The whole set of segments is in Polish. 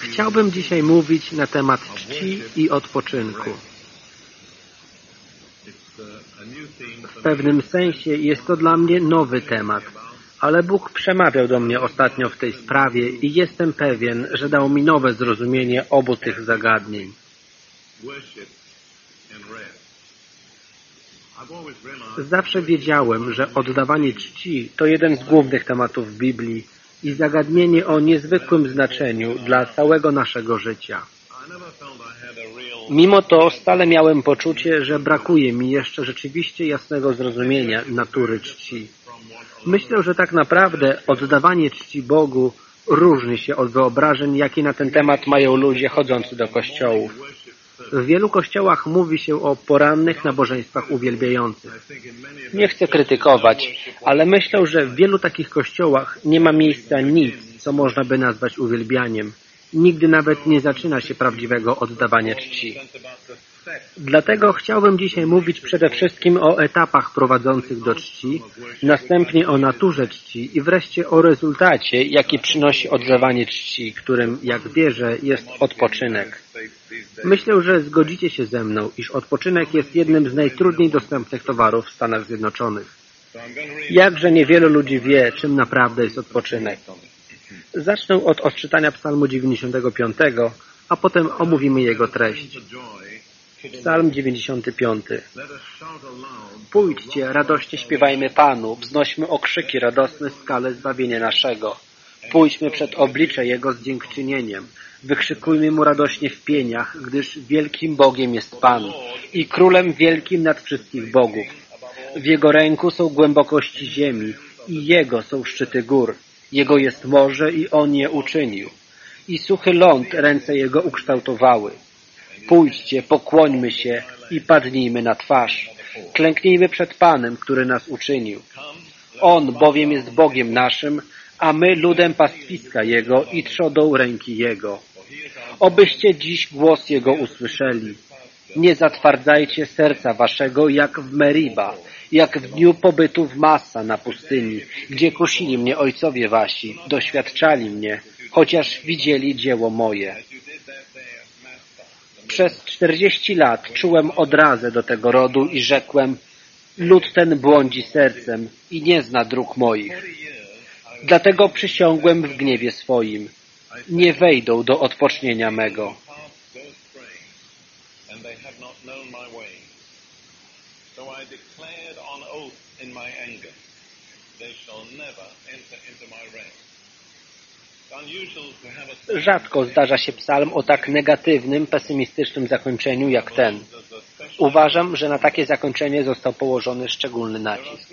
Chciałbym dzisiaj mówić na temat czci i odpoczynku. W pewnym sensie jest to dla mnie nowy temat, ale Bóg przemawiał do mnie ostatnio w tej sprawie i jestem pewien, że dał mi nowe zrozumienie obu tych zagadnień. Zawsze wiedziałem, że oddawanie czci to jeden z głównych tematów Biblii i zagadnienie o niezwykłym znaczeniu dla całego naszego życia. Mimo to stale miałem poczucie, że brakuje mi jeszcze rzeczywiście jasnego zrozumienia natury czci. Myślę, że tak naprawdę oddawanie czci Bogu różni się od wyobrażeń, jakie na ten temat mają ludzie chodzący do kościołów. W wielu kościołach mówi się o porannych nabożeństwach uwielbiających. Nie chcę krytykować, ale myślę, że w wielu takich kościołach nie ma miejsca nic, co można by nazwać uwielbianiem. Nigdy nawet nie zaczyna się prawdziwego oddawania czci. Dlatego chciałbym dzisiaj mówić przede wszystkim o etapach prowadzących do czci, następnie o naturze czci i wreszcie o rezultacie, jaki przynosi oddawanie czci, którym, jak wierzę, jest odpoczynek. Myślę, że zgodzicie się ze mną, iż odpoczynek jest jednym z najtrudniej dostępnych towarów w Stanach Zjednoczonych. Jakże niewielu ludzi wie, czym naprawdę jest odpoczynek. Zacznę od odczytania psalmu 95, a potem omówimy jego treść. Psalm 95. Pójdźcie, radośnie śpiewajmy Panu, wznośmy okrzyki radosne skale zbawienia naszego. Pójdźmy przed oblicze Jego z dziękczynieniem. Wykrzykujmy Mu radośnie w pieniach, gdyż wielkim Bogiem jest Pan i Królem wielkim nad wszystkich bogów. W Jego ręku są głębokości ziemi i Jego są szczyty gór. Jego jest morze i On je uczynił. I suchy ląd ręce Jego ukształtowały. Pójdźcie, pokłońmy się i padnijmy na twarz. Klęknijmy przed Panem, który nas uczynił. On bowiem jest Bogiem naszym, a my ludem pastwiska Jego i trzodą ręki Jego. Obyście dziś głos Jego usłyszeli. Nie zatwardzajcie serca waszego jak w Meriba, jak w dniu pobytu w Massa na pustyni, gdzie kusili mnie ojcowie wasi, doświadczali mnie, chociaż widzieli dzieło moje. Przez czterdzieści lat czułem odrazę do tego rodu i rzekłem, lud ten błądzi sercem i nie zna dróg moich. Dlatego przysiągłem w gniewie swoim, nie wejdą do odpocznienia mego. Rzadko zdarza się psalm o tak negatywnym, pesymistycznym zakończeniu jak ten. Uważam, że na takie zakończenie został położony szczególny nacisk.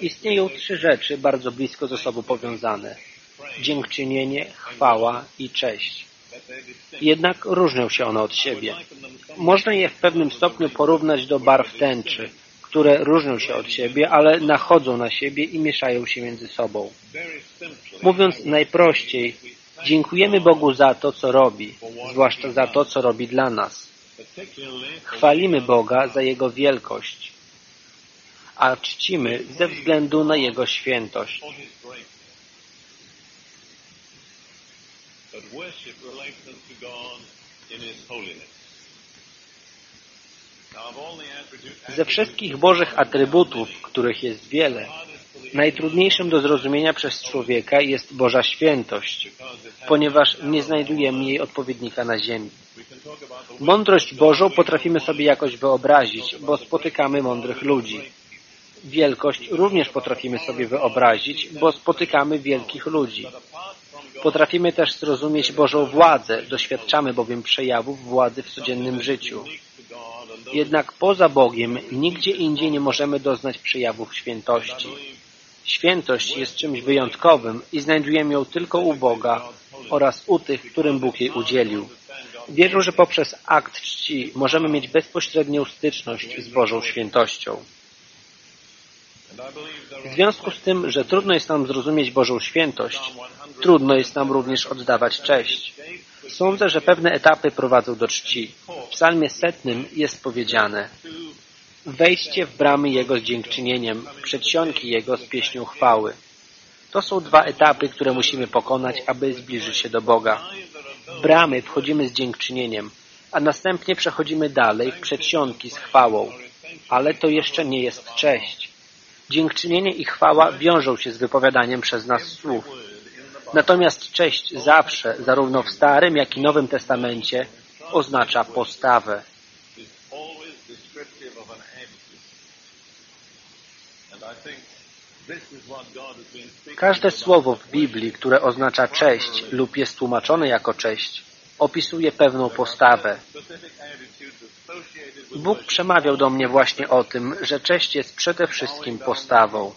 Istnieją trzy rzeczy bardzo blisko ze sobą powiązane. Dziękczynienie, chwała i cześć. Jednak różnią się one od siebie. Można je w pewnym stopniu porównać do barw tęczy, które różnią się od siebie, ale nachodzą na siebie i mieszają się między sobą. Mówiąc najprościej, dziękujemy Bogu za to, co robi, zwłaszcza za to, co robi dla nas. Chwalimy Boga za Jego wielkość, a czcimy ze względu na Jego świętość. Ze wszystkich Bożych atrybutów, których jest wiele, najtrudniejszym do zrozumienia przez człowieka jest Boża świętość, ponieważ nie znajdujemy jej odpowiednika na ziemi. Mądrość Bożą potrafimy sobie jakoś wyobrazić, bo spotykamy mądrych ludzi. Wielkość również potrafimy sobie wyobrazić, bo spotykamy wielkich ludzi. Potrafimy też zrozumieć Bożą władzę, doświadczamy bowiem przejawów władzy w codziennym życiu. Jednak poza Bogiem nigdzie indziej nie możemy doznać przejawów świętości. Świętość jest czymś wyjątkowym i znajdujemy ją tylko u Boga oraz u tych, którym Bóg jej udzielił. Wierzę, że poprzez akt czci możemy mieć bezpośrednią styczność z Bożą świętością. W związku z tym, że trudno jest nam zrozumieć Bożą świętość, trudno jest nam również oddawać cześć. Sądzę, że pewne etapy prowadzą do czci. W psalmie setnym jest powiedziane Wejdźcie w bramy Jego z dziękczynieniem, przedsionki Jego z pieśnią chwały. To są dwa etapy, które musimy pokonać, aby zbliżyć się do Boga. W bramy wchodzimy z dziękczynieniem, a następnie przechodzimy dalej w przedsionki z chwałą. Ale to jeszcze nie jest cześć. Dziękczynienie i chwała wiążą się z wypowiadaniem przez nas słów. Natomiast cześć zawsze, zarówno w Starym, jak i Nowym Testamencie, oznacza postawę. Każde słowo w Biblii, które oznacza cześć lub jest tłumaczone jako cześć, opisuje pewną postawę. Bóg przemawiał do mnie właśnie o tym, że cześć jest przede wszystkim postawą.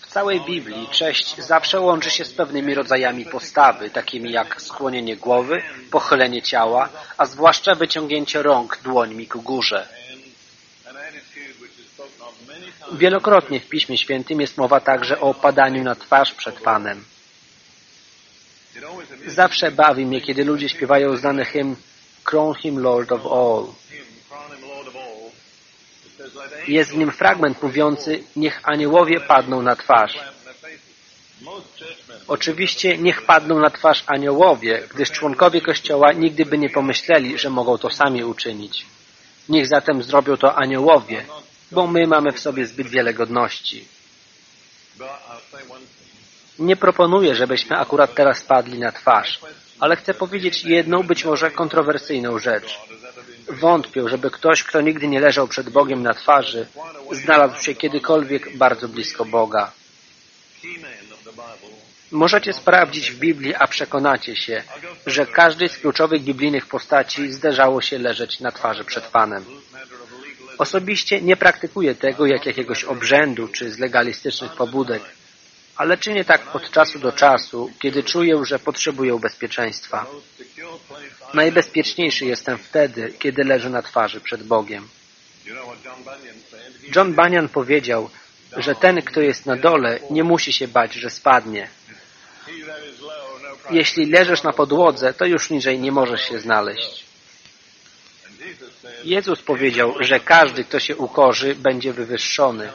W całej Biblii cześć zawsze łączy się z pewnymi rodzajami postawy, takimi jak skłonienie głowy, pochylenie ciała, a zwłaszcza wyciągnięcie rąk dłońmi ku górze. Wielokrotnie w Piśmie Świętym jest mowa także o padaniu na twarz przed Panem. Zawsze bawi mnie, kiedy ludzie śpiewają znany hymn Crown Him Lord of All. Jest w nim fragment mówiący Niech aniołowie padną na twarz. Oczywiście niech padną na twarz aniołowie, gdyż członkowie Kościoła nigdy by nie pomyśleli, że mogą to sami uczynić. Niech zatem zrobią to aniołowie, bo my mamy w sobie zbyt wiele godności. Nie proponuję, żebyśmy akurat teraz padli na twarz, ale chcę powiedzieć jedną, być może kontrowersyjną rzecz. Wątpię, żeby ktoś, kto nigdy nie leżał przed Bogiem na twarzy, znalazł się kiedykolwiek bardzo blisko Boga. Możecie sprawdzić w Biblii, a przekonacie się, że każdy z kluczowych biblijnych postaci zdarzało się leżeć na twarzy przed Panem. Osobiście nie praktykuję tego jak jakiegoś obrzędu czy z legalistycznych pobudek, ale czynię tak od czasu do czasu, kiedy czuję, że potrzebuję bezpieczeństwa. Najbezpieczniejszy jestem wtedy, kiedy leżę na twarzy przed Bogiem. John Bunyan powiedział, że ten, kto jest na dole, nie musi się bać, że spadnie. Jeśli leżysz na podłodze, to już niżej nie możesz się znaleźć. Jezus powiedział, że każdy, kto się ukorzy, będzie wywyższony,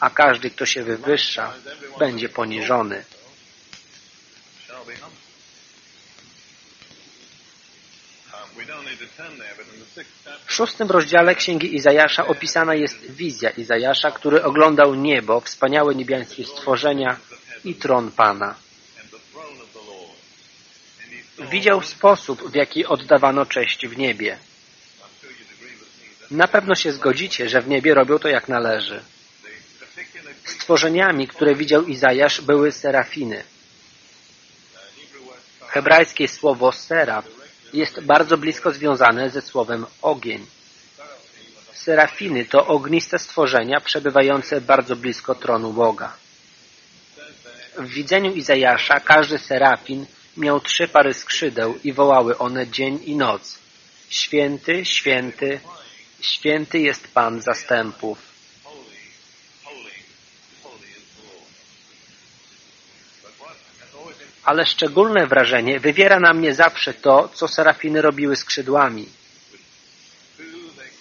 a każdy, kto się wywyższa, będzie poniżony. W szóstym rozdziale Księgi Izajasza opisana jest wizja Izajasza, który oglądał niebo, wspaniałe niebiańskie stworzenia i tron Pana. Widział sposób, w jaki oddawano cześć w niebie. Na pewno się zgodzicie, że w niebie robią to jak należy. Stworzeniami, które widział Izajasz, były serafiny. Hebrajskie słowo seraf jest bardzo blisko związane ze słowem ogień. Serafiny to ogniste stworzenia przebywające bardzo blisko tronu Boga. W widzeniu Izajasza każdy serafin miał trzy pary skrzydeł i wołały one dzień i noc. Święty, święty, święty jest Pan zastępów. Ale szczególne wrażenie wywiera na mnie zawsze to, co serafiny robiły skrzydłami.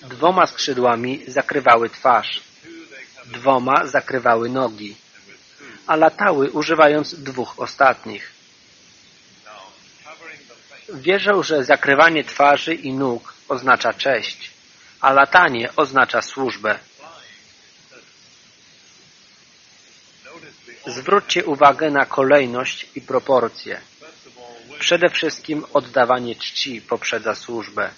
Dwoma skrzydłami zakrywały twarz, dwoma zakrywały nogi, a latały używając dwóch ostatnich. Wierzę, że zakrywanie twarzy i nóg oznacza cześć, a latanie oznacza służbę. Zwróćcie uwagę na kolejność i proporcje. Przede wszystkim oddawanie czci poprzedza służbę.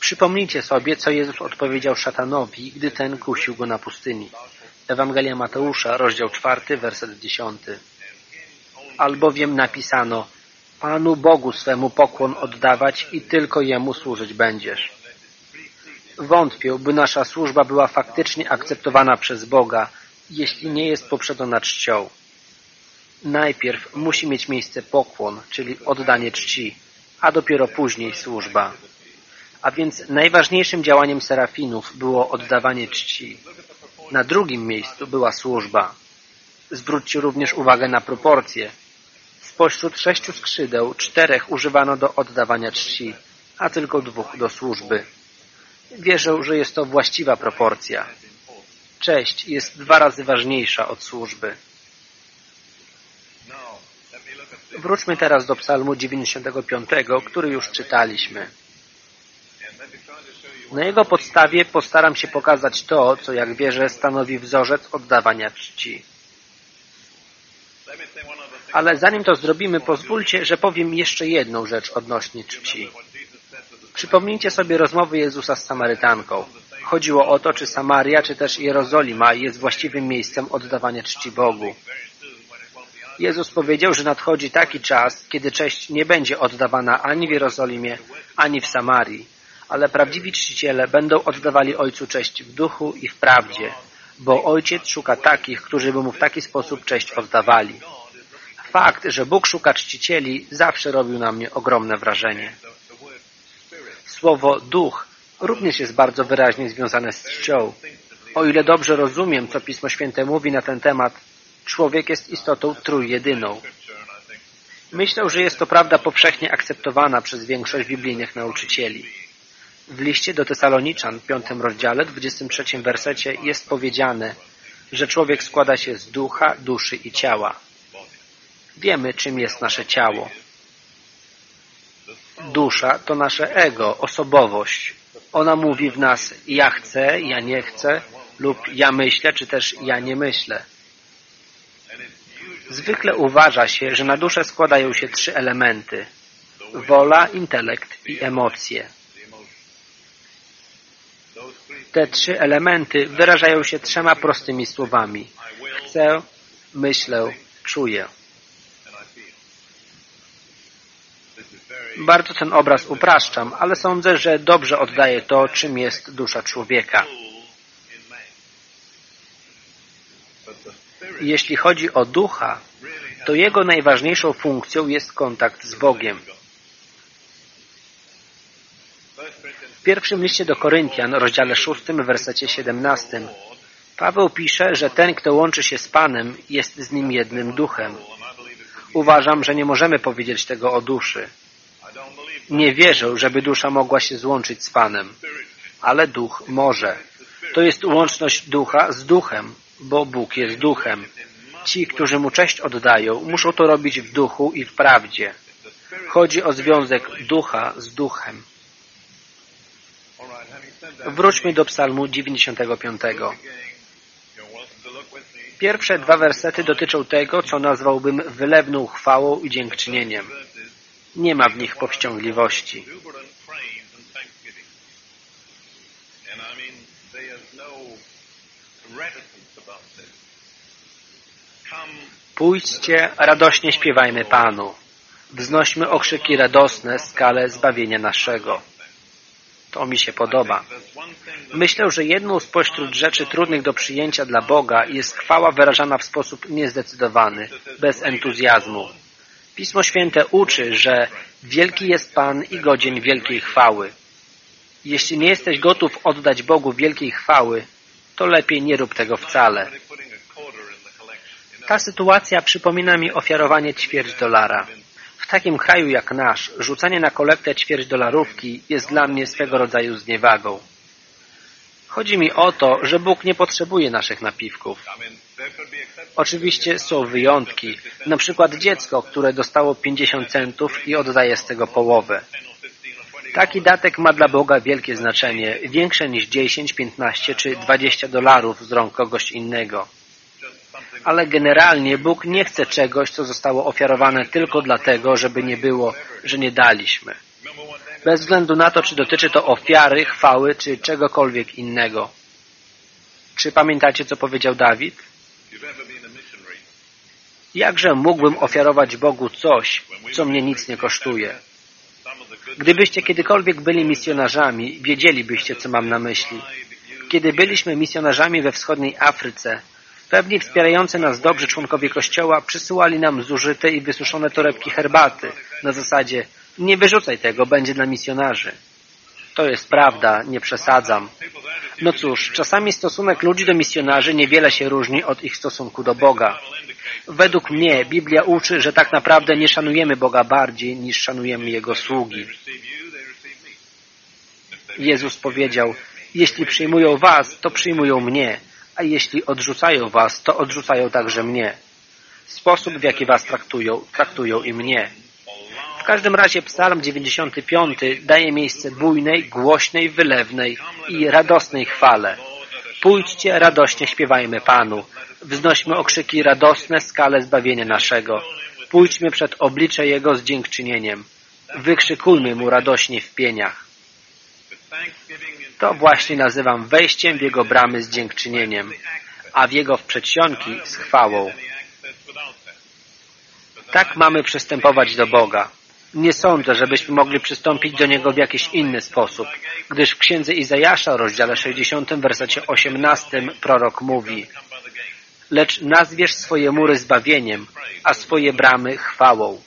Przypomnijcie sobie, co Jezus odpowiedział szatanowi, gdy ten kusił go na pustyni. Ewangelia Mateusza, rozdział czwarty, werset dziesiąty. Albowiem napisano Panu Bogu swemu pokłon oddawać i tylko Jemu służyć będziesz. Wątpię, by nasza służba była faktycznie akceptowana przez Boga, jeśli nie jest poprzedzona czcią. Najpierw musi mieć miejsce pokłon, czyli oddanie czci, a dopiero później służba. A więc najważniejszym działaniem serafinów było oddawanie czci. Na drugim miejscu była służba. Zwróćcie również uwagę na proporcje. Spośród sześciu skrzydeł czterech używano do oddawania czci, a tylko dwóch do służby. Wierzę, że jest to właściwa proporcja. Cześć jest dwa razy ważniejsza od służby. Wróćmy teraz do psalmu 95, który już czytaliśmy. Na jego podstawie postaram się pokazać to, co jak wierzę stanowi wzorzec oddawania czci. Ale zanim to zrobimy, pozwólcie, że powiem jeszcze jedną rzecz odnośnie czci. Przypomnijcie sobie rozmowy Jezusa z Samarytanką. Chodziło o to, czy Samaria, czy też Jerozolima jest właściwym miejscem oddawania czci Bogu. Jezus powiedział, że nadchodzi taki czas, kiedy cześć nie będzie oddawana ani w Jerozolimie, ani w Samarii, ale prawdziwi czciciele będą oddawali Ojcu cześć w duchu i w prawdzie, bo Ojciec szuka takich, którzy by Mu w taki sposób cześć oddawali. Fakt, że Bóg szuka czcicieli, zawsze robił na mnie ogromne wrażenie. Słowo duch również jest bardzo wyraźnie związane z czcią. O ile dobrze rozumiem, co Pismo Święte mówi na ten temat, człowiek jest istotą trójjedyną. Myślę, że jest to prawda powszechnie akceptowana przez większość biblijnych nauczycieli. W liście do Tesaloniczan, piątym rozdziale, 23 wersecie jest powiedziane, że człowiek składa się z ducha, duszy i ciała. Wiemy, czym jest nasze ciało. Dusza to nasze ego, osobowość. Ona mówi w nas ja chcę, ja nie chcę lub ja myślę, czy też ja nie myślę. Zwykle uważa się, że na duszę składają się trzy elementy. Wola, intelekt i emocje. Te trzy elementy wyrażają się trzema prostymi słowami. Chcę, myślę, czuję. Bardzo ten obraz upraszczam, ale sądzę, że dobrze oddaje to, czym jest dusza człowieka. Jeśli chodzi o ducha, to jego najważniejszą funkcją jest kontakt z Bogiem. W pierwszym liście do Koryntian, rozdziale 6, wersecie 17, Paweł pisze, że ten, kto łączy się z Panem, jest z nim jednym duchem. Uważam, że nie możemy powiedzieć tego o duszy. Nie wierzę, żeby dusza mogła się złączyć z Panem, ale duch może. To jest łączność ducha z duchem, bo Bóg jest duchem. Ci, którzy Mu cześć oddają, muszą to robić w duchu i w prawdzie. Chodzi o związek ducha z duchem. Wróćmy do psalmu 95. Pierwsze dwa wersety dotyczą tego, co nazwałbym wylewną chwałą i dziękczynieniem. Nie ma w nich powściągliwości. Pójdźcie, radośnie śpiewajmy Panu. Wznośmy okrzyki radosne skalę zbawienia naszego. To mi się podoba. Myślę, że jedną spośród rzeczy trudnych do przyjęcia dla Boga jest chwała wyrażana w sposób niezdecydowany, bez entuzjazmu. Pismo Święte uczy, że wielki jest Pan i godzien wielkiej chwały. Jeśli nie jesteś gotów oddać Bogu wielkiej chwały, to lepiej nie rób tego wcale. Ta sytuacja przypomina mi ofiarowanie ćwierć dolara. W takim kraju jak nasz, rzucanie na kolektę ćwierć dolarówki jest dla mnie swego rodzaju zniewagą. Chodzi mi o to, że Bóg nie potrzebuje naszych napiwków. Oczywiście są wyjątki, na przykład dziecko, które dostało 50 centów i oddaje z tego połowę. Taki datek ma dla Boga wielkie znaczenie, większe niż 10, 15 czy 20 dolarów z rąk kogoś innego. Ale generalnie Bóg nie chce czegoś, co zostało ofiarowane tylko dlatego, żeby nie było, że nie daliśmy. Bez względu na to, czy dotyczy to ofiary, chwały, czy czegokolwiek innego. Czy pamiętacie, co powiedział Dawid? Jakże mógłbym ofiarować Bogu coś, co mnie nic nie kosztuje? Gdybyście kiedykolwiek byli misjonarzami, wiedzielibyście, co mam na myśli. Kiedy byliśmy misjonarzami we wschodniej Afryce, pewni wspierający nas dobrzy członkowie Kościoła przysyłali nam zużyte i wysuszone torebki herbaty na zasadzie nie wyrzucaj tego, będzie dla misjonarzy. To jest prawda, nie przesadzam. No cóż, czasami stosunek ludzi do misjonarzy niewiele się różni od ich stosunku do Boga. Według mnie Biblia uczy, że tak naprawdę nie szanujemy Boga bardziej niż szanujemy Jego sługi. Jezus powiedział, jeśli przyjmują was, to przyjmują mnie, a jeśli odrzucają was, to odrzucają także mnie. Sposób, w jaki was traktują, traktują i mnie. Każdym razie psalm 95 daje miejsce bujnej, głośnej, wylewnej i radosnej chwale. Pójdźcie, radośnie śpiewajmy Panu. Wznośmy okrzyki radosne skale zbawienia naszego. Pójdźmy przed oblicze Jego z dziękczynieniem. Wykrzykujmy Mu radośnie w pieniach. To właśnie nazywam wejściem w Jego bramy z dziękczynieniem, a w Jego w przedsionki z chwałą. Tak mamy przystępować do Boga. Nie sądzę, żebyśmy mogli przystąpić do Niego w jakiś inny sposób, gdyż w księdze Izajasza, rozdziale 60, wersecie 18 prorok mówi Lecz nazwiesz swoje mury zbawieniem, a swoje bramy chwałą.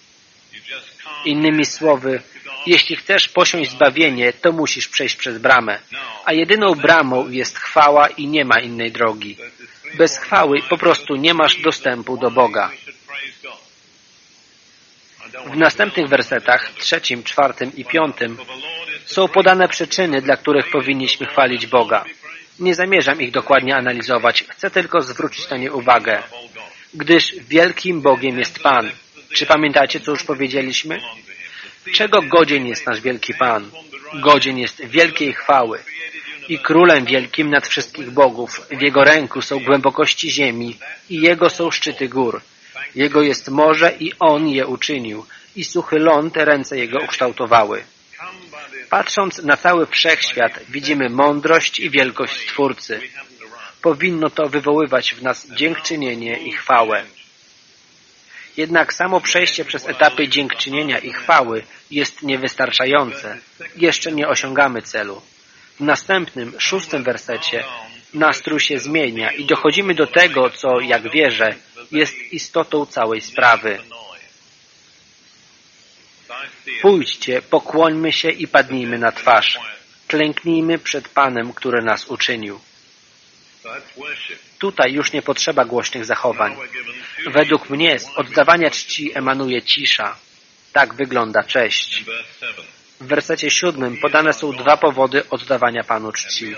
Innymi słowy, jeśli chcesz posiąść zbawienie, to musisz przejść przez bramę. A jedyną bramą jest chwała i nie ma innej drogi. Bez chwały po prostu nie masz dostępu do Boga. W następnych wersetach, trzecim, czwartym i piątym, są podane przyczyny, dla których powinniśmy chwalić Boga. Nie zamierzam ich dokładnie analizować, chcę tylko zwrócić na nie uwagę. Gdyż wielkim Bogiem jest Pan. Czy pamiętacie, co już powiedzieliśmy? Czego godzien jest nasz wielki Pan? Godzien jest wielkiej chwały. I królem wielkim nad wszystkich bogów. W Jego ręku są głębokości ziemi i Jego są szczyty gór. Jego jest morze i On je uczynił. I suchy ląd ręce Jego ukształtowały. Patrząc na cały wszechświat, widzimy mądrość i wielkość Stwórcy. Powinno to wywoływać w nas dziękczynienie i chwałę. Jednak samo przejście przez etapy dziękczynienia i chwały jest niewystarczające. Jeszcze nie osiągamy celu. W następnym, szóstym wersecie nastrój się zmienia i dochodzimy do tego, co, jak wierzę, jest istotą całej sprawy. Pójdźcie, pokłońmy się i padnijmy na twarz. Klęknijmy przed Panem, który nas uczynił. Tutaj już nie potrzeba głośnych zachowań. Według mnie z oddawania czci emanuje cisza. Tak wygląda cześć. W wersecie siódmym podane są dwa powody oddawania Panu czci.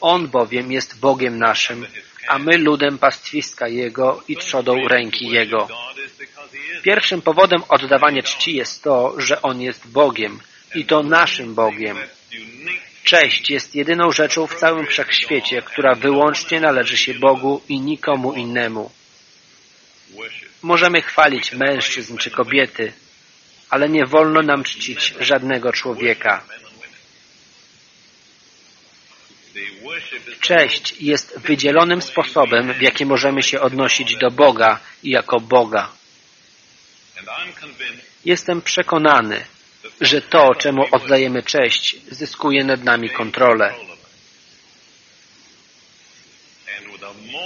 On bowiem jest Bogiem naszym, a my ludem pastwiska Jego i trzodą ręki Jego. Pierwszym powodem oddawania czci jest to, że On jest Bogiem i to naszym Bogiem. Cześć jest jedyną rzeczą w całym wszechświecie, która wyłącznie należy się Bogu i nikomu innemu. Możemy chwalić mężczyzn czy kobiety, ale nie wolno nam czcić żadnego człowieka. Cześć jest wydzielonym sposobem, w jaki możemy się odnosić do Boga i jako Boga. Jestem przekonany, że to, czemu oddajemy cześć, zyskuje nad nami kontrolę.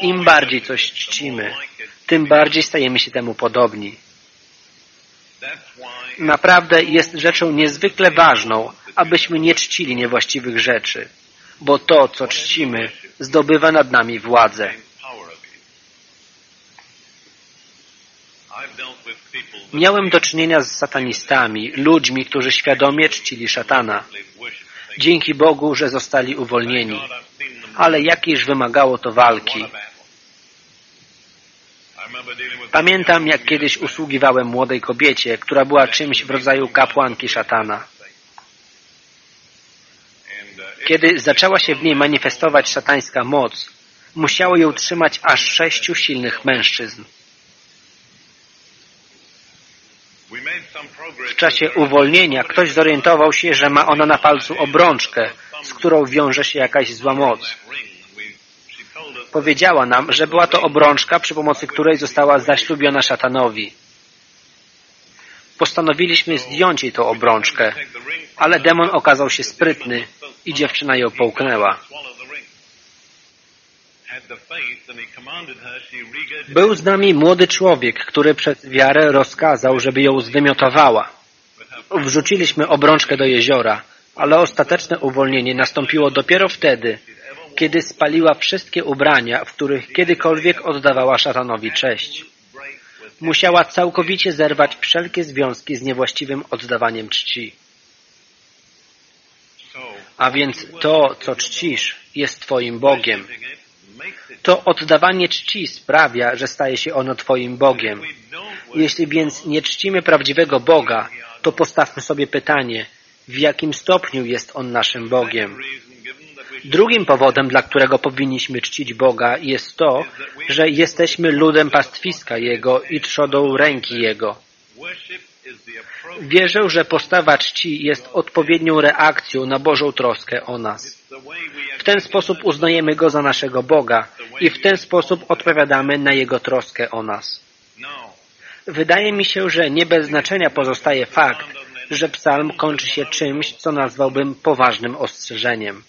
Im bardziej coś czcimy, tym bardziej stajemy się temu podobni. Naprawdę jest rzeczą niezwykle ważną, abyśmy nie czcili niewłaściwych rzeczy, bo to, co czcimy, zdobywa nad nami władzę. Miałem do czynienia z satanistami, ludźmi, którzy świadomie czcili szatana. Dzięki Bogu, że zostali uwolnieni. Ale jakiejż wymagało to walki. Pamiętam, jak kiedyś usługiwałem młodej kobiecie, która była czymś w rodzaju kapłanki szatana. Kiedy zaczęła się w niej manifestować szatańska moc, musiało ją trzymać aż sześciu silnych mężczyzn. W czasie uwolnienia ktoś zorientował się, że ma ona na palcu obrączkę, z którą wiąże się jakaś zła moc. Powiedziała nam, że była to obrączka, przy pomocy której została zaślubiona szatanowi. Postanowiliśmy zdjąć jej tą obrączkę, ale demon okazał się sprytny i dziewczyna ją połknęła. Był z nami młody człowiek, który przez wiarę rozkazał, żeby ją zwymiotowała. Wrzuciliśmy obrączkę do jeziora, ale ostateczne uwolnienie nastąpiło dopiero wtedy, kiedy spaliła wszystkie ubrania, w których kiedykolwiek oddawała szatanowi cześć. Musiała całkowicie zerwać wszelkie związki z niewłaściwym oddawaniem czci. A więc to, co czcisz, jest Twoim Bogiem. To oddawanie czci sprawia, że staje się ono Twoim Bogiem. Jeśli więc nie czcimy prawdziwego Boga, to postawmy sobie pytanie, w jakim stopniu jest On naszym Bogiem. Drugim powodem, dla którego powinniśmy czcić Boga jest to, że jesteśmy ludem pastwiska Jego i trzodą ręki Jego. Wierzę, że postawa czci jest odpowiednią reakcją na Bożą troskę o nas. W ten sposób uznajemy Go za naszego Boga i w ten sposób odpowiadamy na Jego troskę o nas. Wydaje mi się, że nie bez znaczenia pozostaje fakt, że psalm kończy się czymś, co nazwałbym poważnym ostrzeżeniem.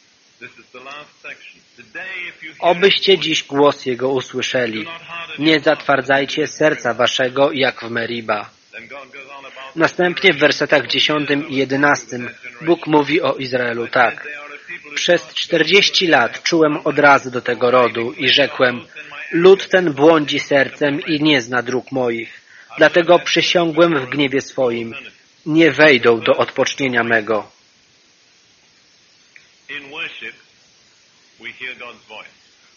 Obyście dziś głos Jego usłyszeli. Nie zatwardzajcie serca waszego, jak w Meriba. Następnie w wersetach 10 i 11 Bóg mówi o Izraelu tak. Przez czterdzieści lat czułem odrazy do tego rodu i rzekłem, lud ten błądzi sercem i nie zna dróg moich. Dlatego przysiągłem w gniewie swoim, nie wejdą do odpocznienia mego.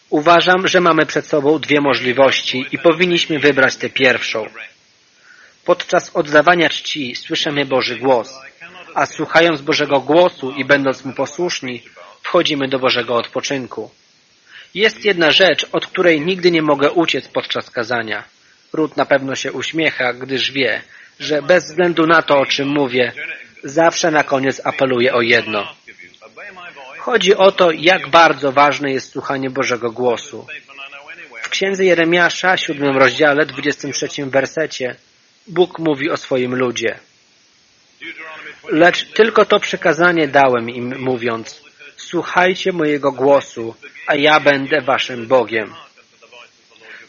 Uważam, że mamy przed sobą dwie możliwości i powinniśmy wybrać tę pierwszą. Podczas oddawania czci słyszymy Boży głos, a słuchając Bożego głosu i będąc Mu posłuszni, wchodzimy do Bożego odpoczynku. Jest jedna rzecz, od której nigdy nie mogę uciec podczas kazania. Ród na pewno się uśmiecha, gdyż wie, że bez względu na to, o czym mówię, zawsze na koniec apeluję o jedno. Chodzi o to, jak bardzo ważne jest słuchanie Bożego głosu. W księdze Jeremiasza, siódmym rozdziale, 23 wersecie, Bóg mówi o swoim ludzie. Lecz tylko to przekazanie dałem im, mówiąc, słuchajcie mojego głosu, a ja będę waszym Bogiem.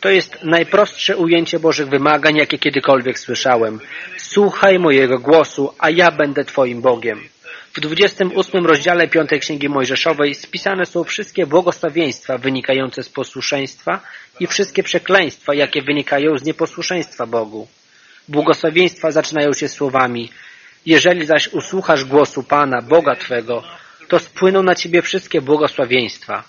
To jest najprostsze ujęcie Bożych wymagań, jakie kiedykolwiek słyszałem. Słuchaj mojego głosu, a ja będę Twoim Bogiem. W 28 rozdziale Piątej Księgi Mojżeszowej spisane są wszystkie błogosławieństwa wynikające z posłuszeństwa i wszystkie przekleństwa, jakie wynikają z nieposłuszeństwa Bogu. Błogosławieństwa zaczynają się słowami Jeżeli zaś usłuchasz głosu Pana, Boga Twego, to spłyną na Ciebie wszystkie błogosławieństwa.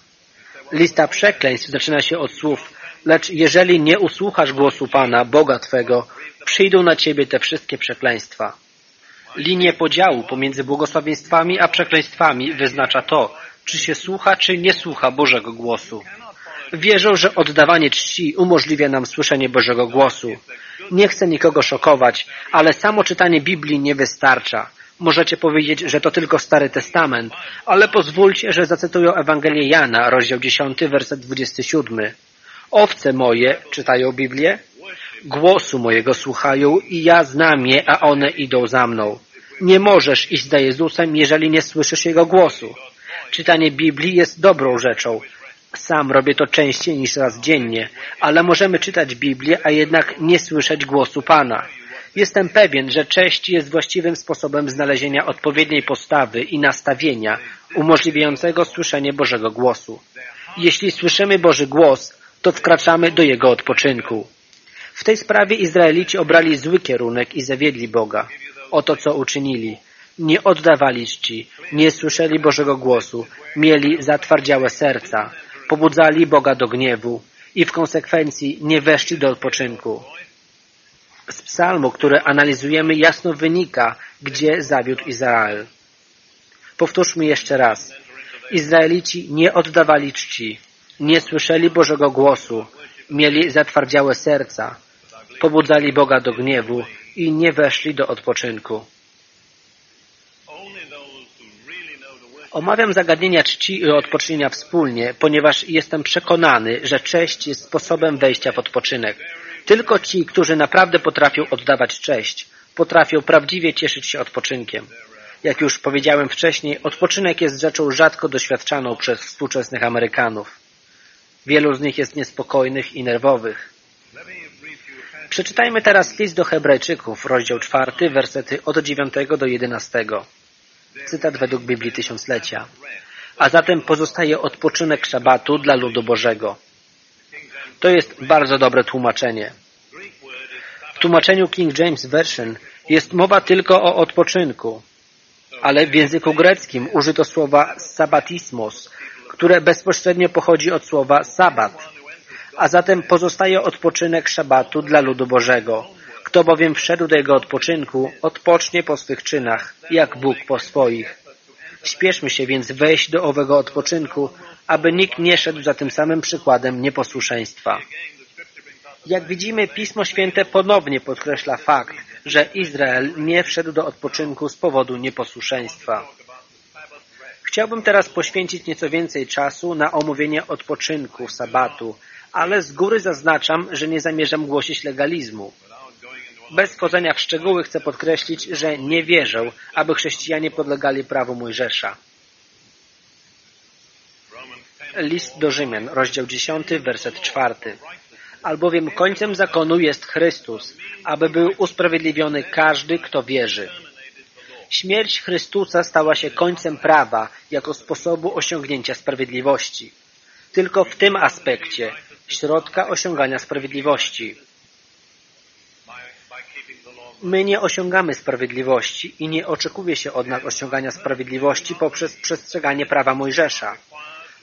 Lista przekleństw zaczyna się od słów Lecz jeżeli nie usłuchasz głosu Pana, Boga Twego, przyjdą na Ciebie te wszystkie przekleństwa. Linię podziału pomiędzy błogosławieństwami a przekleństwami wyznacza to, czy się słucha, czy nie słucha Bożego głosu. Wierzę, że oddawanie czci umożliwia nam słyszenie Bożego głosu. Nie chcę nikogo szokować, ale samo czytanie Biblii nie wystarcza. Możecie powiedzieć, że to tylko Stary Testament, ale pozwólcie, że zacytuję Ewangelię Jana, rozdział 10, werset 27. Owce moje, czytają Biblię, głosu mojego słuchają i ja znam je, a one idą za mną. Nie możesz iść za Jezusem, jeżeli nie słyszysz Jego głosu. Czytanie Biblii jest dobrą rzeczą. Sam robię to częściej niż raz dziennie, ale możemy czytać Biblię, a jednak nie słyszeć głosu Pana. Jestem pewien, że cześć jest właściwym sposobem znalezienia odpowiedniej postawy i nastawienia umożliwiającego słyszenie Bożego głosu. Jeśli słyszymy Boży głos, to wkraczamy do Jego odpoczynku. W tej sprawie Izraelici obrali zły kierunek i zawiedli Boga. Oto co uczynili. Nie oddawali czci, nie słyszeli Bożego głosu, mieli zatwardziałe serca, pobudzali Boga do gniewu i w konsekwencji nie weszli do odpoczynku. Z psalmu, który analizujemy, jasno wynika, gdzie zawiódł Izrael. Powtórzmy jeszcze raz. Izraelici nie oddawali czci, nie słyszeli Bożego głosu, mieli zatwardziałe serca, pobudzali Boga do gniewu i nie weszli do odpoczynku. Omawiam zagadnienia czci i odpoczynienia wspólnie, ponieważ jestem przekonany, że cześć jest sposobem wejścia w odpoczynek. Tylko ci, którzy naprawdę potrafią oddawać cześć, potrafią prawdziwie cieszyć się odpoczynkiem. Jak już powiedziałem wcześniej, odpoczynek jest rzeczą rzadko doświadczaną przez współczesnych Amerykanów. Wielu z nich jest niespokojnych i nerwowych. Przeczytajmy teraz list do Hebrajczyków, rozdział czwarty, wersety od dziewiątego do jedenastego. Cytat według Biblii Tysiąclecia. A zatem pozostaje odpoczynek szabatu dla ludu Bożego. To jest bardzo dobre tłumaczenie. W tłumaczeniu King James Version jest mowa tylko o odpoczynku, ale w języku greckim użyto słowa sabatismos, które bezpośrednio pochodzi od słowa sabat. A zatem pozostaje odpoczynek szabatu dla ludu Bożego. Kto bowiem wszedł do jego odpoczynku, odpocznie po swych czynach, jak Bóg po swoich. Śpieszmy się więc wejść do owego odpoczynku, aby nikt nie szedł za tym samym przykładem nieposłuszeństwa. Jak widzimy, Pismo Święte ponownie podkreśla fakt, że Izrael nie wszedł do odpoczynku z powodu nieposłuszeństwa. Chciałbym teraz poświęcić nieco więcej czasu na omówienie odpoczynku, sabatu, ale z góry zaznaczam, że nie zamierzam głosić legalizmu. Bez wchodzenia w szczegóły chcę podkreślić, że nie wierzę, aby chrześcijanie podlegali prawu Mojżesza. List do Rzymian, rozdział 10, werset 4. Albowiem końcem zakonu jest Chrystus, aby był usprawiedliwiony każdy, kto wierzy. Śmierć Chrystusa stała się końcem prawa jako sposobu osiągnięcia sprawiedliwości. Tylko w tym aspekcie środka osiągania sprawiedliwości. My nie osiągamy sprawiedliwości i nie oczekuje się od nas osiągania sprawiedliwości poprzez przestrzeganie prawa Mojżesza.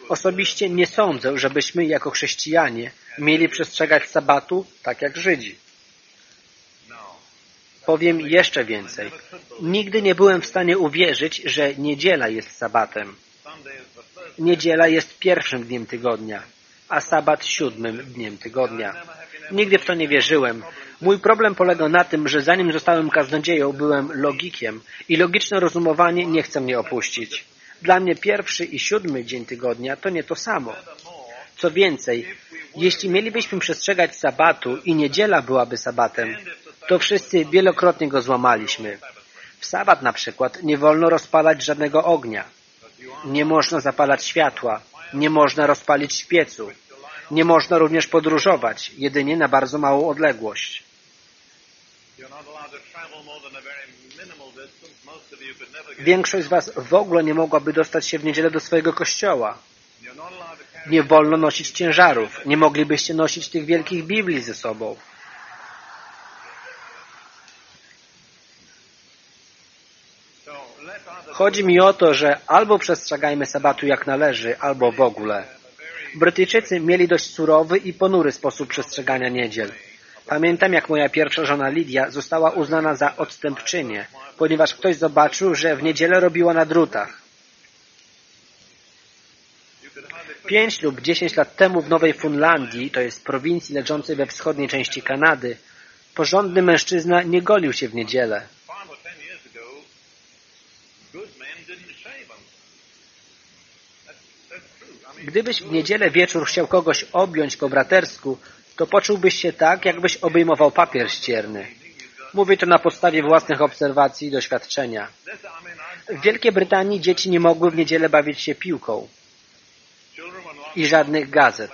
Osobiście nie sądzę, żebyśmy jako chrześcijanie mieli przestrzegać sabatu tak jak Żydzi. Powiem jeszcze więcej. Nigdy nie byłem w stanie uwierzyć, że niedziela jest sabatem. Niedziela jest pierwszym dniem tygodnia, a sabat siódmym dniem tygodnia. Nigdy w to nie wierzyłem. Mój problem polega na tym, że zanim zostałem kaznodzieją, byłem logikiem i logiczne rozumowanie nie chce mnie opuścić. Dla mnie pierwszy i siódmy dzień tygodnia to nie to samo. Co więcej, jeśli mielibyśmy przestrzegać sabatu i niedziela byłaby sabatem, to wszyscy wielokrotnie go złamaliśmy. W sabat na przykład nie wolno rozpalać żadnego ognia. Nie można zapalać światła. Nie można rozpalić piecu. Nie można również podróżować, jedynie na bardzo małą odległość. Większość z Was w ogóle nie mogłaby dostać się w niedzielę do swojego kościoła. Nie wolno nosić ciężarów. Nie moglibyście nosić tych wielkich Biblii ze sobą. Chodzi mi o to, że albo przestrzegajmy sabatu jak należy, albo w ogóle. Brytyjczycy mieli dość surowy i ponury sposób przestrzegania niedziel. Pamiętam, jak moja pierwsza żona Lidia została uznana za odstępczynię, ponieważ ktoś zobaczył, że w niedzielę robiła na drutach. Pięć lub dziesięć lat temu w Nowej Funlandii, to jest prowincji leżącej we wschodniej części Kanady, porządny mężczyzna nie golił się w niedzielę. Gdybyś w niedzielę wieczór chciał kogoś objąć po bratersku, to poczułbyś się tak, jakbyś obejmował papier ścierny. Mówię to na podstawie własnych obserwacji i doświadczenia. W Wielkiej Brytanii dzieci nie mogły w niedzielę bawić się piłką. I żadnych gazet.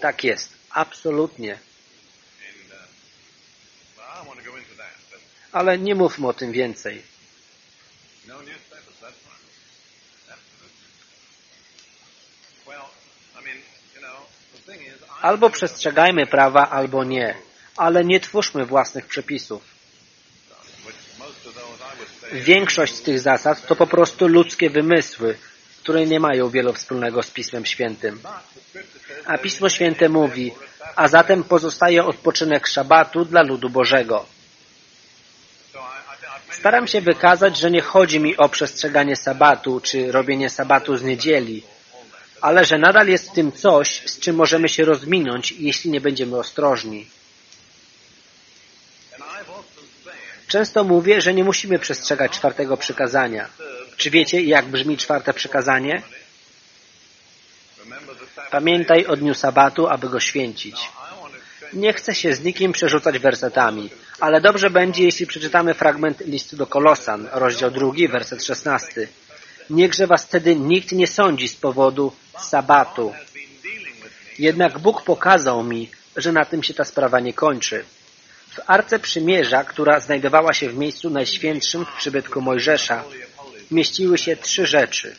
Tak jest. Absolutnie. Ale nie mówmy o tym więcej. Albo przestrzegajmy prawa, albo nie. Ale nie twórzmy własnych przepisów. Większość z tych zasad to po prostu ludzkie wymysły, które nie mają wiele wspólnego z Pismem Świętym. A Pismo Święte mówi, a zatem pozostaje odpoczynek szabatu dla ludu Bożego. Staram się wykazać, że nie chodzi mi o przestrzeganie sabatu, czy robienie sabatu z niedzieli, ale że nadal jest w tym coś, z czym możemy się rozminąć, jeśli nie będziemy ostrożni. Często mówię, że nie musimy przestrzegać czwartego przykazania. Czy wiecie, jak brzmi czwarte przykazanie? Pamiętaj o dniu sabatu, aby go święcić. Nie chcę się z nikim przerzucać wersetami, ale dobrze będzie, jeśli przeczytamy fragment listu do Kolosan, rozdział drugi, werset szesnasty. Niechże was wtedy nikt nie sądzi z powodu sabatu. Jednak Bóg pokazał mi, że na tym się ta sprawa nie kończy. W Arce Przymierza, która znajdowała się w miejscu najświętszym w przybytku Mojżesza, mieściły się trzy rzeczy.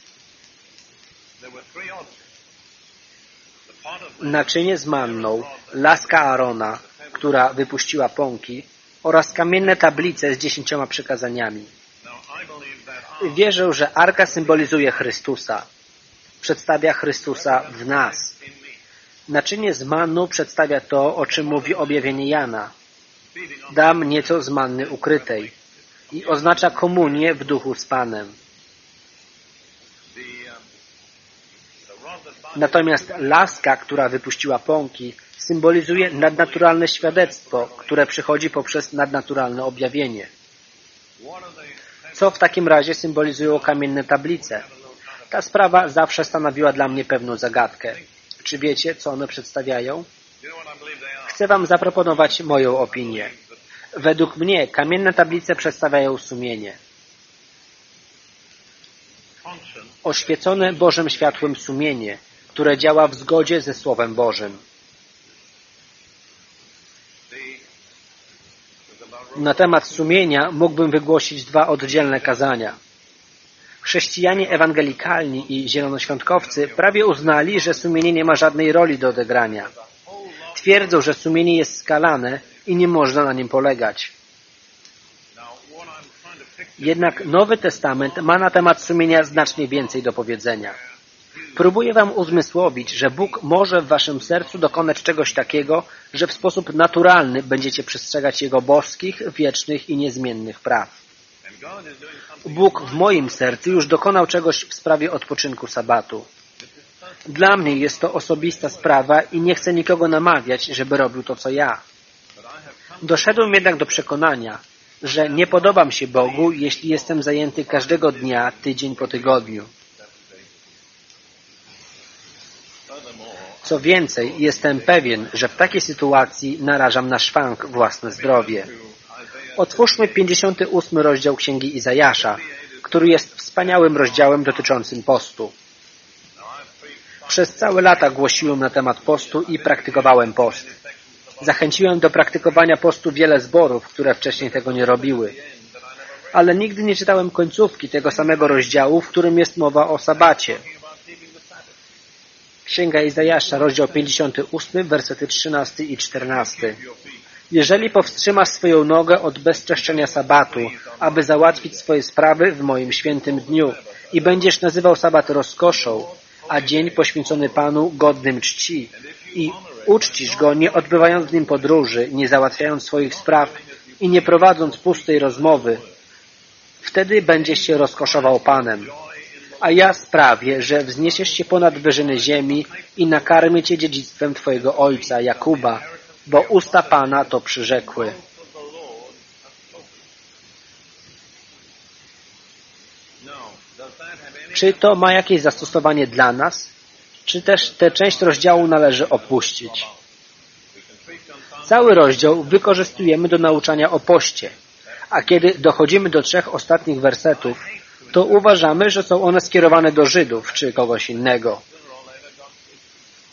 Naczynie z manną, laska Arona, która wypuściła pąki oraz kamienne tablice z dziesięcioma przykazaniami. Wierzę, że Arka symbolizuje Chrystusa. Przedstawia Chrystusa w nas. Naczynie z mannu przedstawia to, o czym mówi objawienie Jana. Dam nieco z manny ukrytej i oznacza komunię w duchu z Panem. Natomiast laska, która wypuściła pąki, symbolizuje nadnaturalne świadectwo, które przychodzi poprzez nadnaturalne objawienie. Co w takim razie symbolizują kamienne tablice? Ta sprawa zawsze stanowiła dla mnie pewną zagadkę. Czy wiecie, co one przedstawiają? Chcę Wam zaproponować moją opinię. Według mnie kamienne tablice przedstawiają sumienie. Oświecone Bożym światłem sumienie, które działa w zgodzie ze Słowem Bożym. Na temat sumienia mógłbym wygłosić dwa oddzielne kazania. Chrześcijanie ewangelikalni i zielonoświątkowcy prawie uznali, że sumienie nie ma żadnej roli do odegrania. Twierdzą, że sumienie jest skalane i nie można na nim polegać. Jednak Nowy Testament ma na temat sumienia znacznie więcej do powiedzenia. Próbuję Wam uzmysłowić, że Bóg może w Waszym sercu dokonać czegoś takiego, że w sposób naturalny będziecie przestrzegać Jego boskich, wiecznych i niezmiennych praw. Bóg w moim sercu już dokonał czegoś w sprawie odpoczynku sabatu. Dla mnie jest to osobista sprawa i nie chcę nikogo namawiać, żeby robił to, co ja. Doszedłem jednak do przekonania, że nie podobam się Bogu, jeśli jestem zajęty każdego dnia, tydzień po tygodniu. Co więcej, jestem pewien, że w takiej sytuacji narażam na szwank własne zdrowie. Otwórzmy 58 rozdział Księgi Izajasza, który jest wspaniałym rozdziałem dotyczącym postu. Przez całe lata głosiłem na temat postu i praktykowałem post. Zachęciłem do praktykowania postu wiele zborów, które wcześniej tego nie robiły. Ale nigdy nie czytałem końcówki tego samego rozdziału, w którym jest mowa o sabacie. Księga Izajasza, rozdział 58, wersety 13 i 14. Jeżeli powstrzymasz swoją nogę od bezczeszczenia sabatu, aby załatwić swoje sprawy w moim świętym dniu i będziesz nazywał sabat rozkoszą, a dzień poświęcony Panu godnym czci i uczcisz go nie odbywając w nim podróży, nie załatwiając swoich spraw i nie prowadząc pustej rozmowy, wtedy będziesz się rozkoszował Panem. A ja sprawię, że wzniesiesz się ponad wyżyny ziemi i nakarmię cię dziedzictwem twojego ojca, Jakuba, bo usta Pana to przyrzekły. Czy to ma jakieś zastosowanie dla nas? Czy też tę część rozdziału należy opuścić? Cały rozdział wykorzystujemy do nauczania o poście, a kiedy dochodzimy do trzech ostatnich wersetów, to uważamy, że są one skierowane do Żydów czy kogoś innego.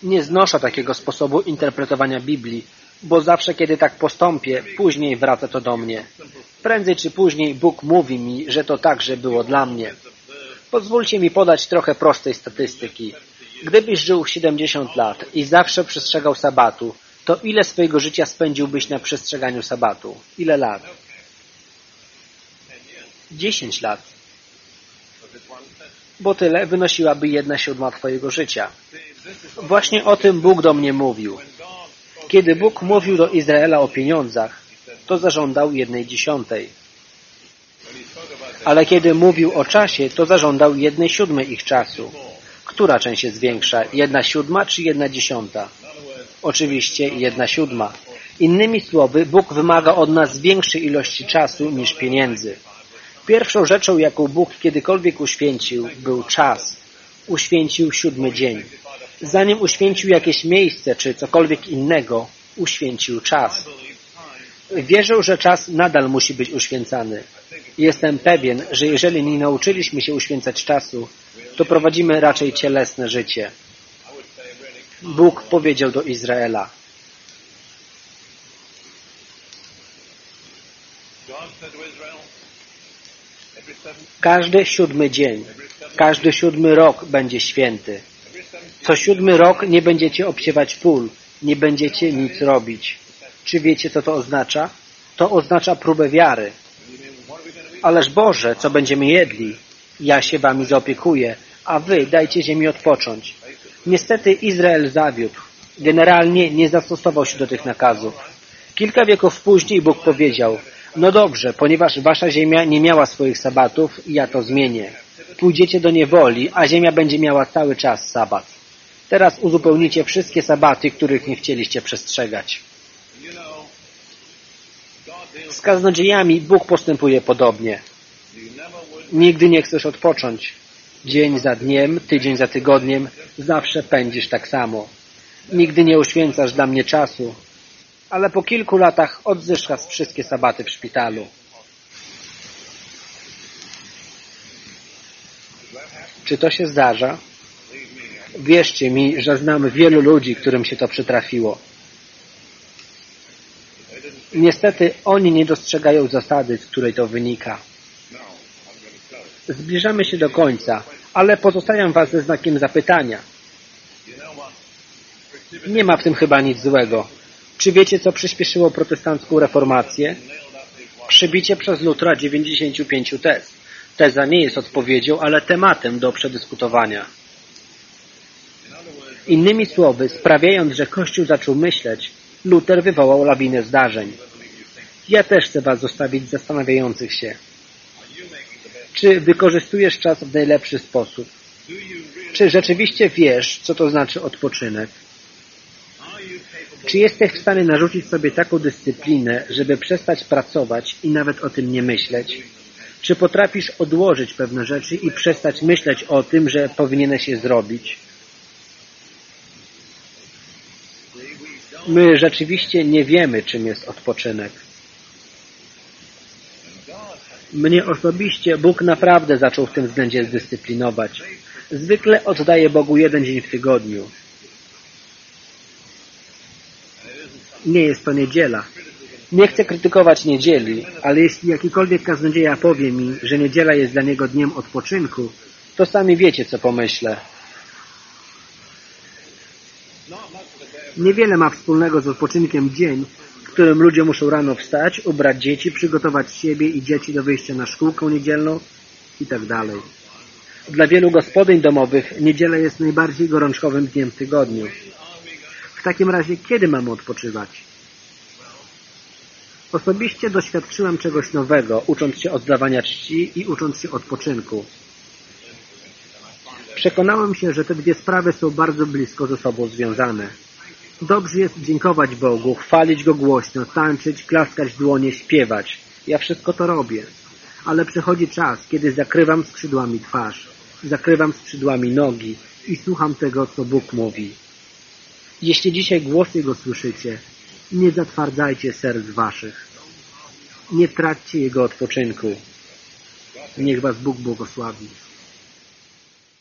Nie znoszę takiego sposobu interpretowania Biblii, bo zawsze, kiedy tak postąpię, później wraca to do mnie. Prędzej czy później Bóg mówi mi, że to także było dla mnie. Pozwólcie mi podać trochę prostej statystyki. Gdybyś żył 70 lat i zawsze przestrzegał sabatu, to ile swojego życia spędziłbyś na przestrzeganiu sabatu? Ile lat? 10 lat. Bo tyle wynosiłaby jedna siódma Twojego życia. Właśnie o tym Bóg do mnie mówił. Kiedy Bóg mówił do Izraela o pieniądzach, to zażądał jednej dziesiątej. Ale kiedy mówił o czasie, to zażądał jednej siódmej ich czasu. Która część jest większa? Jedna siódma czy jedna dziesiąta? Oczywiście jedna siódma. Innymi słowy, Bóg wymaga od nas większej ilości czasu niż pieniędzy. Pierwszą rzeczą, jaką Bóg kiedykolwiek uświęcił, był czas. Uświęcił siódmy dzień. Zanim uświęcił jakieś miejsce czy cokolwiek innego, uświęcił czas. Wierzę, że czas nadal musi być uświęcany. Jestem pewien, że jeżeli nie nauczyliśmy się uświęcać czasu, to prowadzimy raczej cielesne życie. Bóg powiedział do Izraela. Każdy siódmy dzień, każdy siódmy rok będzie święty. Co siódmy rok nie będziecie obsiewać pól, nie będziecie nic robić. Czy wiecie, co to oznacza? To oznacza próbę wiary. Ależ Boże, co będziemy jedli? Ja się wami zaopiekuję, a wy dajcie ziemi odpocząć. Niestety Izrael zawiódł. Generalnie nie zastosował się do tych nakazów. Kilka wieków później Bóg powiedział, no dobrze, ponieważ wasza ziemia nie miała swoich sabatów, ja to zmienię. Pójdziecie do niewoli, a ziemia będzie miała cały czas sabat. Teraz uzupełnicie wszystkie sabaty, których nie chcieliście przestrzegać. Z kaznodziejami Bóg postępuje podobnie. Nigdy nie chcesz odpocząć. Dzień za dniem, tydzień za tygodniem, zawsze pędzisz tak samo. Nigdy nie uświęcasz dla mnie czasu, ale po kilku latach odzyskasz wszystkie sabaty w szpitalu. Czy to się zdarza? Wierzcie mi, że znam wielu ludzi, którym się to przytrafiło. Niestety oni nie dostrzegają zasady, z której to wynika. Zbliżamy się do końca, ale pozostawiam Was ze znakiem zapytania. Nie ma w tym chyba nic złego. Czy wiecie, co przyspieszyło protestancką reformację? Przybicie przez Lutra 95 tez. Teza nie jest odpowiedzią, ale tematem do przedyskutowania. Innymi słowy, sprawiając, że Kościół zaczął myśleć, Luther wywołał lawinę zdarzeń. Ja też chcę Was zostawić zastanawiających się. Czy wykorzystujesz czas w najlepszy sposób? Czy rzeczywiście wiesz, co to znaczy odpoczynek? Czy jesteś w stanie narzucić sobie taką dyscyplinę, żeby przestać pracować i nawet o tym nie myśleć? Czy potrafisz odłożyć pewne rzeczy i przestać myśleć o tym, że powinieneś je zrobić? My rzeczywiście nie wiemy, czym jest odpoczynek. Mnie osobiście Bóg naprawdę zaczął w tym względzie zdyscyplinować. Zwykle oddaję Bogu jeden dzień w tygodniu. Nie jest to niedziela. Nie chcę krytykować niedzieli, ale jeśli jakikolwiek kaznodzieja powie mi, że niedziela jest dla niego dniem odpoczynku, to sami wiecie, co pomyślę. Niewiele ma wspólnego z odpoczynkiem dzień, w którym ludzie muszą rano wstać, ubrać dzieci, przygotować siebie i dzieci do wyjścia na szkółkę niedzielną i tak. Dla wielu gospodyń domowych niedziela jest najbardziej gorączkowym dniem w tygodniu. W takim razie kiedy mamy odpoczywać? Osobiście doświadczyłem czegoś nowego, ucząc się oddawania czci i ucząc się odpoczynku. Przekonałem się, że te dwie sprawy są bardzo blisko ze sobą związane. Dobrze jest dziękować Bogu, chwalić Go głośno, tańczyć, klaskać dłonie, śpiewać. Ja wszystko to robię. Ale przychodzi czas, kiedy zakrywam skrzydłami twarz, zakrywam skrzydłami nogi i słucham tego, co Bóg mówi. Jeśli dzisiaj głos Jego słyszycie, nie zatwardzajcie serc waszych. Nie traćcie Jego odpoczynku. Niech was Bóg błogosławi.